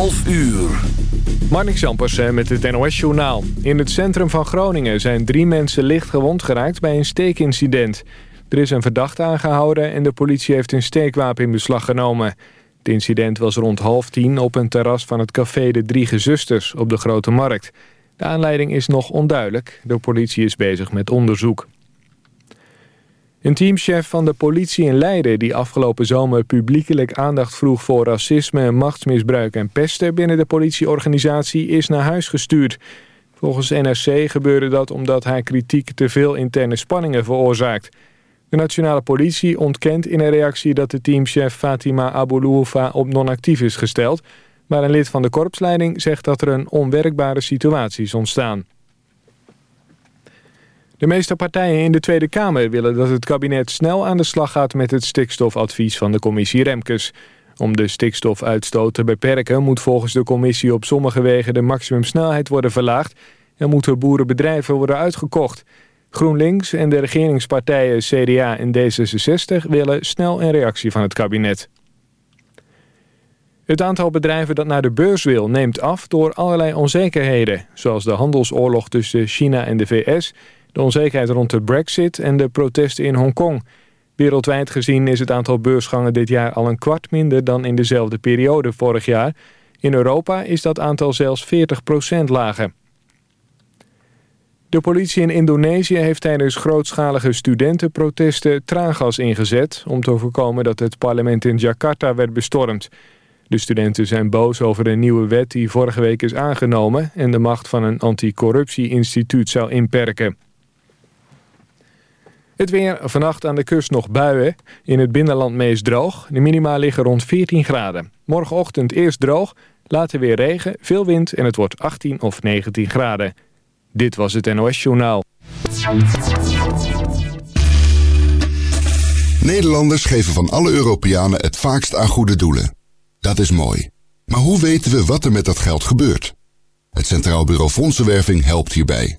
11 uur. Marnik Zampersen met het NOS-journaal. In het centrum van Groningen zijn drie mensen licht gewond geraakt bij een steekincident. Er is een verdachte aangehouden en de politie heeft een steekwapen in beslag genomen. Het incident was rond half tien op een terras van het café De Drie Gezusters op de Grote Markt. De aanleiding is nog onduidelijk. De politie is bezig met onderzoek. Een teamchef van de politie in Leiden... die afgelopen zomer publiekelijk aandacht vroeg voor racisme... machtsmisbruik en pesten binnen de politieorganisatie... is naar huis gestuurd. Volgens NRC gebeurde dat omdat hij kritiek te veel interne spanningen veroorzaakt. De nationale politie ontkent in een reactie dat de teamchef Fatima Abouloufa op non-actief is gesteld... maar een lid van de korpsleiding zegt dat er een onwerkbare situatie is ontstaan. De meeste partijen in de Tweede Kamer willen dat het kabinet snel aan de slag gaat met het stikstofadvies van de commissie Remkes. Om de stikstofuitstoot te beperken moet volgens de commissie op sommige wegen de maximumsnelheid worden verlaagd en moeten boerenbedrijven worden uitgekocht. GroenLinks en de regeringspartijen CDA en D66 willen snel een reactie van het kabinet. Het aantal bedrijven dat naar de beurs wil neemt af door allerlei onzekerheden, zoals de handelsoorlog tussen China en de VS de onzekerheid rond de brexit en de protesten in Hongkong. Wereldwijd gezien is het aantal beursgangen dit jaar al een kwart minder dan in dezelfde periode vorig jaar. In Europa is dat aantal zelfs 40% lager. De politie in Indonesië heeft tijdens grootschalige studentenprotesten traangas ingezet... om te voorkomen dat het parlement in Jakarta werd bestormd. De studenten zijn boos over een nieuwe wet die vorige week is aangenomen... en de macht van een anticorruptie-instituut zou inperken. Het weer vannacht aan de kust nog buien. In het binnenland meest droog. De minima liggen rond 14 graden. Morgenochtend eerst droog, later weer regen, veel wind en het wordt 18 of 19 graden. Dit was het NOS Journaal. Nederlanders geven van alle Europeanen het vaakst aan goede doelen. Dat is mooi. Maar hoe weten we wat er met dat geld gebeurt? Het Centraal Bureau Fondsenwerving helpt hierbij.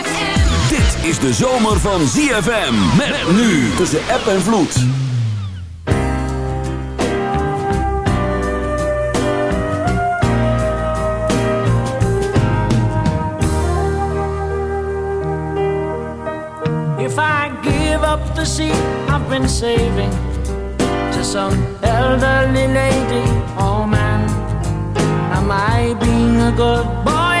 is de zomer van ZFM. Met nu tussen app en vloed. If I give up the seat I've been saving to some elderly lady, oh man, am I being a good boy?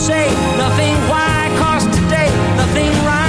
say, nothing why, cause today, nothing rhyme.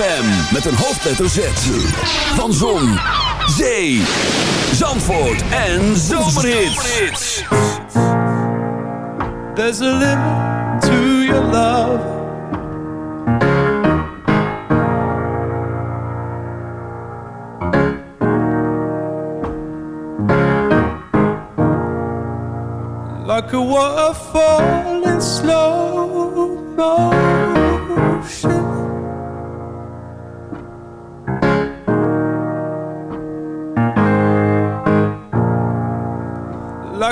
ZFM met een hoofdletter Z. Van Zon, Zee, Zandvoort en Zomerhits. There's a limit to your love. Like a waterfall in slow motion.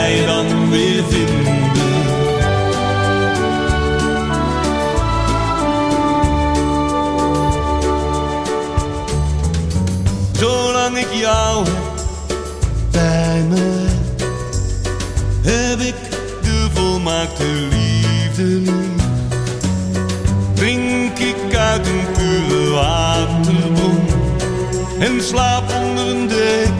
mij dan weer vinden? Zolang ik jou bij me, heb ik de volmaakte liefde niet. Drink ik uit een pure waterbron en slaap onder een dek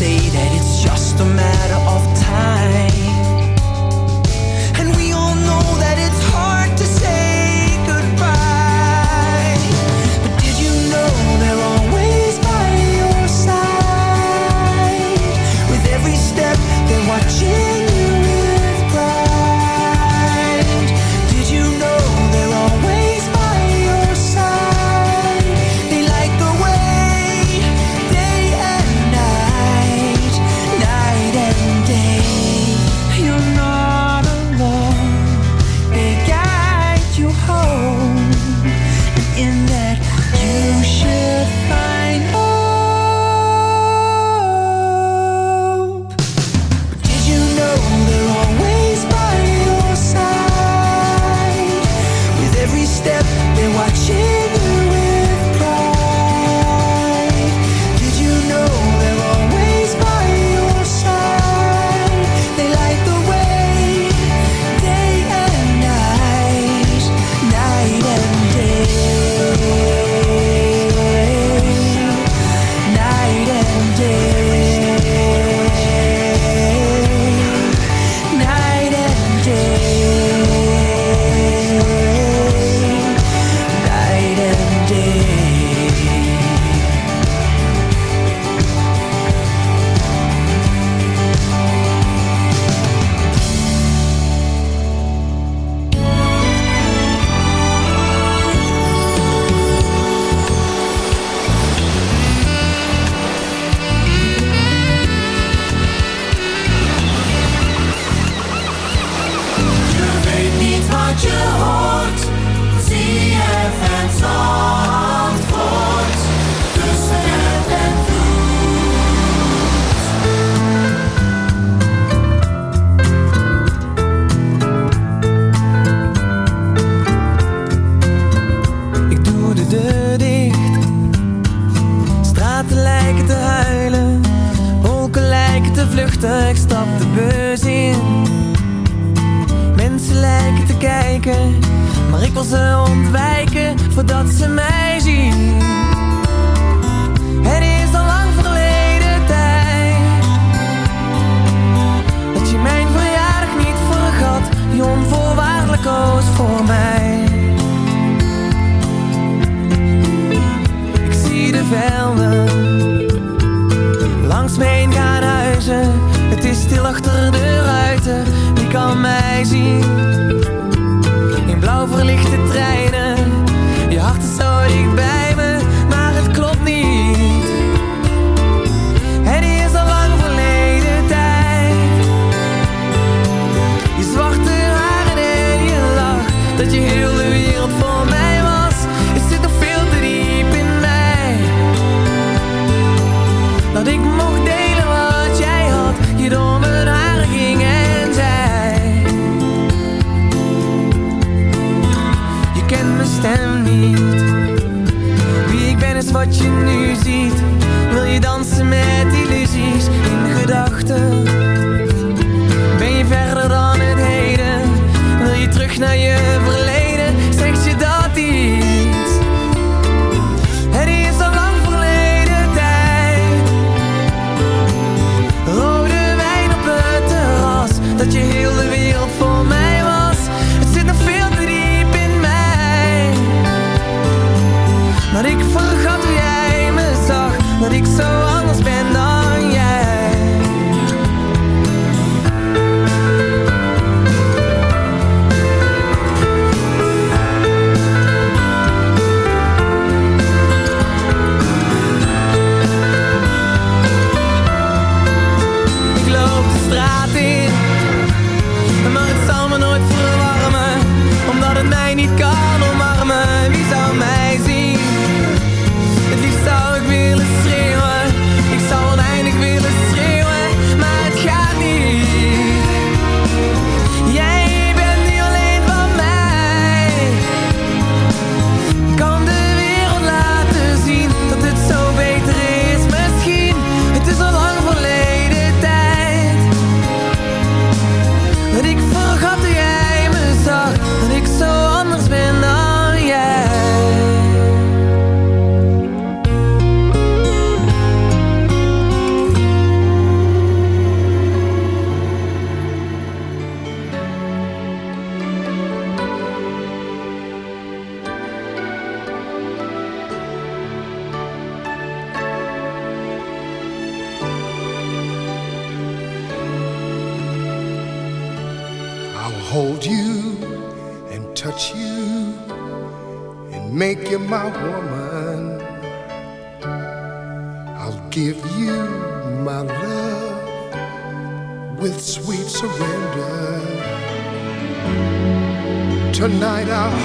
say that it's just a matter of time.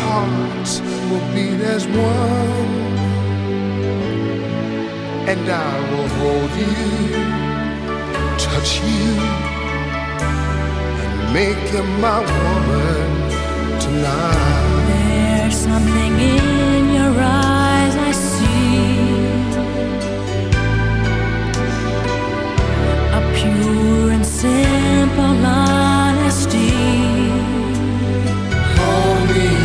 hearts will beat as one, and I will hold you, touch you, and make you my woman tonight. There's something in your eyes I see. A pure and simple honesty. Hold me.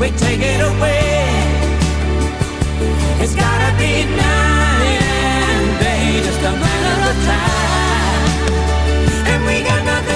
we take it away. It's gotta be night and day, just a matter of time. And we got nothing.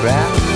crowd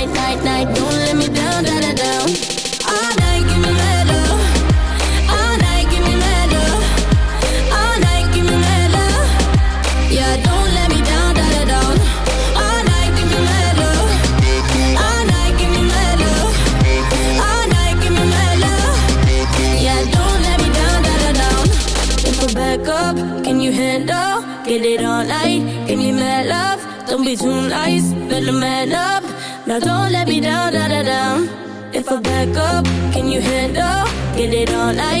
it all. I